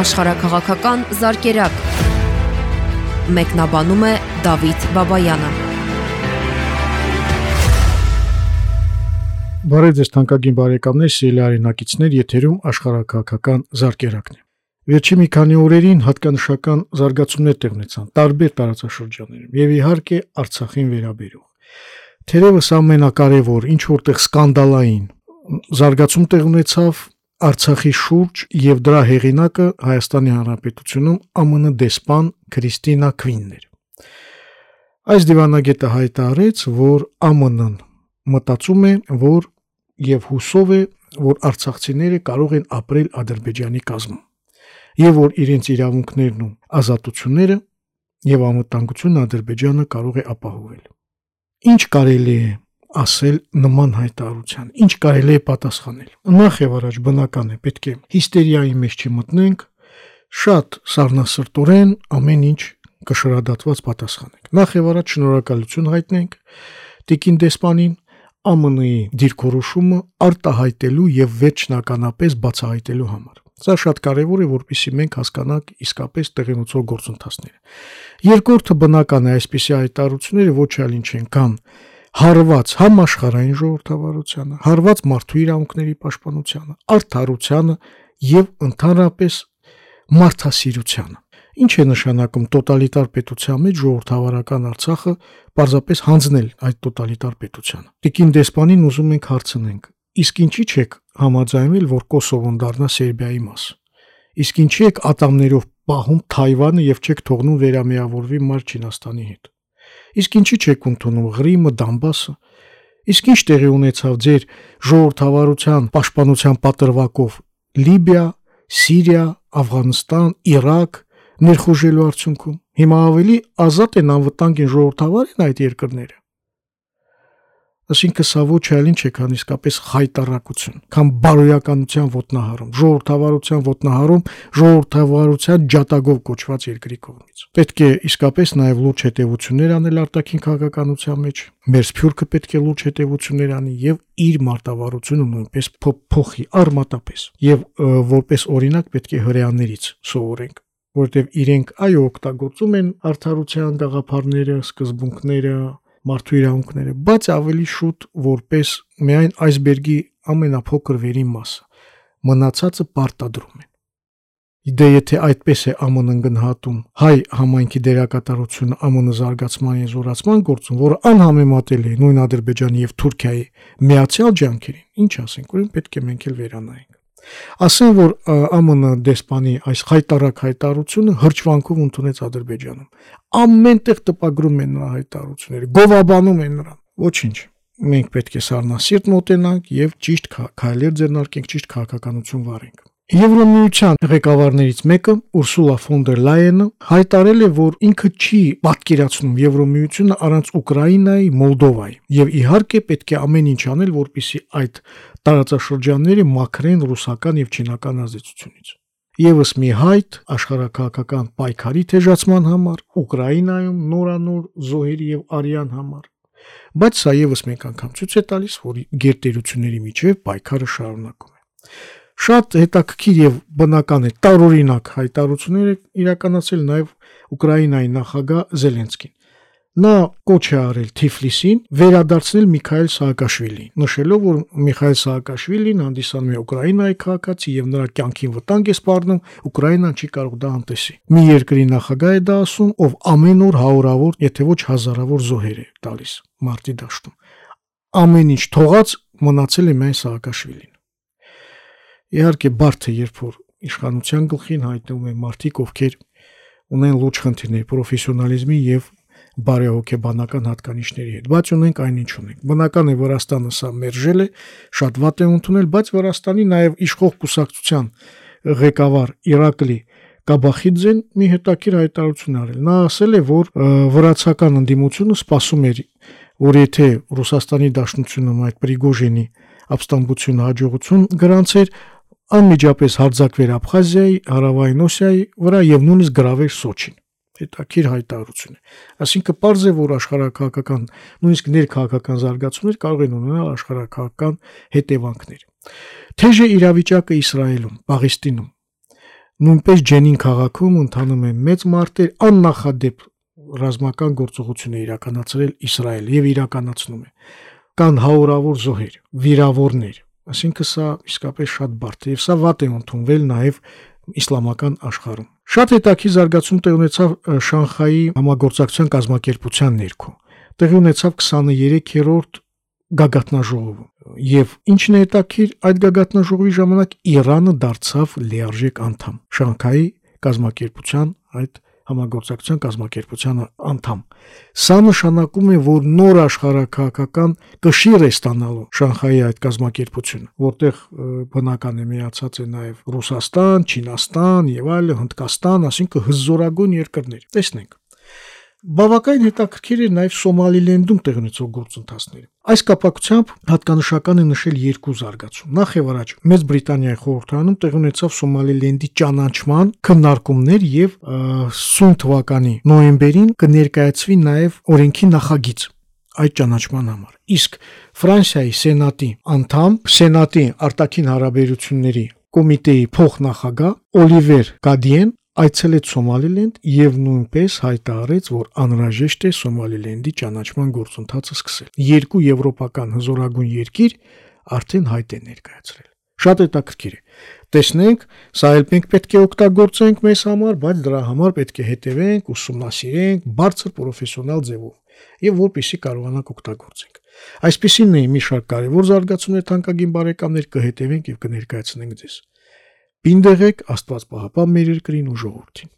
աշխարհակղական զարգերակ։ Մեկնաբանում է Դավիթ Բաբայանը։ Բարև ձեզ թանկագին բարեկամներ, սիրելի արենակիցներ, եթերում աշխարհակղական զարգերակն է։ Վերջի մի քանի օրերին հատկանշական զարգացումներ տեղ ունեցան տարբեր տարածաշրջաններում եւ իհարկե Արցախին վերաբերող։ Թերևս ամենակարևոր ինչ որտեղ սկանդալային զարգացում տեղ ունեցավ Արցախի շուրջ եւ դրա հեղինակը Հայաստանի Հանրապետությունում ԱՄՆ դեսպան Քրիստինա Քվինն էր։ Այս դիվանագետը հայտարարեց, որ ԱՄՆ-ն մտածում է, որ եւ հուսով է, որ արցախցիները կարող են ապրել Ադրբեջանի կազմում եւ որ իրենց իրավունքներն ու ազատությունները եւ անվտանգությունը Ադրբեջանը կարող է ապահովել։ Ինչ կարելի է ասել նման հայտարարության։ Ինչ կարելի է պատասխանել։ Նախ եւ առաջ բնական է, պետք է հիստերիայի մեջ չմտնենք, շատ սառնասրտորեն ամեն ինչ կշռադատված պատասխանենք։ Նախ եւ առաջ շնորհակալություն հայտնենք Տիկին դեսպանին ԱՄՆ-ի դիրքորոշումը արտահայտելու եւ վերջնականապես բացահայտելու համար։ Սա շատ կարևոր է, որpիսի մենք հասկանանք իսկապես տեղենուցող գործընթացները։ Երկրորդը բնական է այսպիսի հայտարարությունները ոչ այլ ինչ են, քան հարված համաշխարհային ժողովրդավարությանը, հարված մարդու իրավունքների պաշտպանությանը, արդարությանը եւ ընդհանրապես մարդասիրությանը։ Ինչ է նշանակում տոտալիտար պետության մեջ ժողովրդավարական Արցախը պարզապես հանձնել այդ տոտալիտար պետությանը։ Տիկին դեսպանին ուզում ենք հարցնենք. իսկ ինչի՞ չեք համաձայնել, որ Կոսովոն դառնա Սերբիայի մաս։ Իսկ ինչի՞ եք ատամներով պահում Թայվանը եւ չեք թողնում վերամիավորվի Մար Չինաստանի հետ։ Իսկ ինչի՞ չեք ընդունում Ղրիմը, Դամբասը։ Իսկ ինչ տեղի ունեցավ ձեր ժողովրդավարության պաշտպանության պատրվակով Լիբիա, Սիրիա, Աֆղանստան, Իրաք ներխուժելու արդյունքում։ Հիմա ավելի ազատ են անվտանգ են ժողովրդավար են այդ երկրները։ Այսինքն սա ոչ այլ ինչ է, քան իսկապես խայտարակություն, քան բարոյականության ոտնահարում, ժողովրդավարության ոտնահարում, ժողովրդավարության ջատագով կոչված երկրի կողմից։ Պետք է իսկապես նաև լուրջ հետևություններ անել արտաքին քաղաքականության մեջ։ Մեր սփյուռքը պետք է լուրջ հետևություններ անի եւ իր մարտավարությունը նույնպես փոխի արմատապես։ Եվ որպես օրինակ պետք է հрьяաներից սովորենք որտեվ իրենք այո օգտագործում են արթարության գաղափարները, սկզբունքները, մարդու իրավունքները, բայց ավելի շուտ որպես միայն այսբերգի ամենափոքր վերին մասը։ Մնացածը պարտադրում են։ Դե եթե այդպես է ԱՄՆ-ն գնահատում հայ համայնքի դերակատարությունը ԱՄՆ զարգացման եւ զորացման գործում, որը անհամեմատելի է նույն Ադրբեջանի եւ Թուրքիայի միացյալ ջանքերին, ինչ ասենք, ուրեմն պետք է մենք էլ վերանայենք։ Ասեն, որ ԱՄՆ դեսպանի այս հայտարարակ հայտարարությունը հրճվանքով ընդունեց Ադրբեջանում։ Ամենտեղ տպագրում են նրա հայտարարությունները, գովաբանում են նրան։ Ոչինչ։ Մենք պետք է սառնասիրտ մոտենանք եւ ճիշտ քայլեր ձեռնարկենք, ճիշտ քաղաքականություն վարենք։ Եվրոմիության ղեկավարներից մեկը Ուրսուլա ֆոն դեր Լայենը հայտարել է, որ ինքը չի պատկերացնում Եվրոմիությունը առանց Ուկրաինայի, Մոլդովայի, եւ իհարկե պետք է ամեն ինչ անել, որպիսի այդ տարածաշրջանները մաքրեն ռուսական եւ չինական ազդեցությունից։ Եվս մի հայտ աշխարհակահաղական պայքարի թեժացման համար Ուկրաինայում նորանոր զոհերի եւ արյան համար։ Բայց սա եւս մեկ անգամ ցույց է տալիս, որ գերտերությունների միջև պայքարը շարունակում է։ Շատ հետաքրքիր եւ բնական է տարօրինակ հայտարարությունները իրականացել նաեւ Ուկրաինայի նախագահ Զելենսկին։ Նա կոչ է արել Թիֆլիսին վերադարձնել Միքայել Սաակաշվիլին, նշելով, որ Միքայել Սաակաշվիլին հանդիսանում է Ուկրաինայի քաղաքացի եւ նրա կյանքին վտանգ է սպառնում, Ուկրաինան չի կարող դա անտեսի։ Մի երկրի նախագահ է դա ասում, ով ամեն օր հարյուրավոր, եթե ոչ հազարավոր զոհեր է տալիս մարտի դաշտում։ Ամեն ինչ թողած մնացել է միայն Սաակաշվիլին։ Իհարկե բարդ է, երբ որ իշխանության գլխին հայտնվում են մարդիկ, ովքեր ունեն լուրջ խնդիրներ պրոֆեսիոնալիզմի եւ բարեհոգեբանական հատկանիշների հետ, բայց ունենք այնինչ ունենք։ Բնական է Վրաստանը սա մերժել է, շատ վատ է ընդունել, բայց Վրաստանի նաև իշխող կուսակցության ղեկավար Իրակլի Կաբախիձեն մի հետաքրիր հայտարարություն արել։ Նա ասել է, որ վրացական ընդդիմությունը սպասում էր, որ եթե Ռուսաստանի Դաշնությունում այդ Պրիգոժինի ապստամբությունը հաջողություն գրանցեր, անմիջապես հարձակվեր Աբխազիայի, Հարավային Օսիայի վրա եւ նույնիսկ գրավեր Սոչին հետաքրիր հայտարարություն է։ Այսինքն པարզ է, որ աշխարհակահաղական, նույնիսկ ներքաղաքական զարգացումներ կարող են ունենալ աշխարհակահաղական հետևանքներ։ Թեժ է իրավիճակը Իսրայելում, Պաղեստինում։ Նույնպես Ջենին քաղաքում ընթանում են մեծ մարտեր աննախադեպ ռազմական գործողություն է իրականացրել Իսրայել եւ իրականացնում է։ Կան հարյուրավոր զոհեր, վիրավորներ, Այսինքն սա իսկապես շատ բարդ է եւ սա վատ է ընդունվել նաեւ իսլամական աշխարհում։ Շատ հետաքի զարգացում տեղ ունեցավ Շանխայի համագործակցության կազմակերպության ներքո։ Տեղի ունեցավ 23-րդ գագաթնաժողովում։ Եվ ինչն է հետաքրիր, այդ գագաթնաժողովի ժամանակ Իրանը դարձավ լիարժեք անդամ Շանխայի կազմակերպության այդ համագործակցության կազմակերպության անդամ։ Սա նշանակում է, որ նոր աշխարհակահաղական կշիռ է ստանալու Շանխայի այդ կազմակերպությունը, որտեղ բնական է միացած է նաև Ռուսաստան, Չինաստան եւ այլ Հնդկաստան, ասինքն հզորագույն երկրներ։ Տեսնենք Բավական հետաքրքիր է նաև Սոմալիլենդում տեղ ունեցող գործընթացները։ Այս կապակցությամբ հատկանշական է նշել երկու զարգացում։ Նախ եւ առաջ Մեծ Բրիտանիայի խորհրդարանում տեղ ունեցավ Սոմալիլենդի ճանաչման քննարկումներ եւ սուն թվականի նոյեմբերին կներկայացվի նաև օրենքի նախագիծ այդ ճանաչման համար։ Իսկ Ֆրանսիայի սենատի անդամ, սենատի արտաքին հարաբերությունների կոմիտեի փոխնախագահ Օլիվեր Գադիեն այցելեց Սոմալիլենդ եւ նույնպես հայտարարեց, որ անհրաժեշտ է Սոմալիլենդի ճանաչման գործընթացը սկսել։ Երկու եվրոպական հզորագույն երկիր արդեն հայտ է ներկայացրել։ Շատ հետաքրքիր է։ Տեսնենք, սա էլ մենք պետք է օգտագործենք մեզ համար, բայց դրա համար պետք է հետևենք, ուսումնասիրենք բարձր պրոֆեսիոնալ ձևով եւ որպեսի կարողանանք օգտագործենք։ Այսպեսին է մի շարք կարևոր զարգացումներ թանկագին բարեկամներ կհետևենք եւ կներկայացնենք ձեզ։ Պինդեղեք Աստված պահապան մեր երկրին ու ժողովրդին։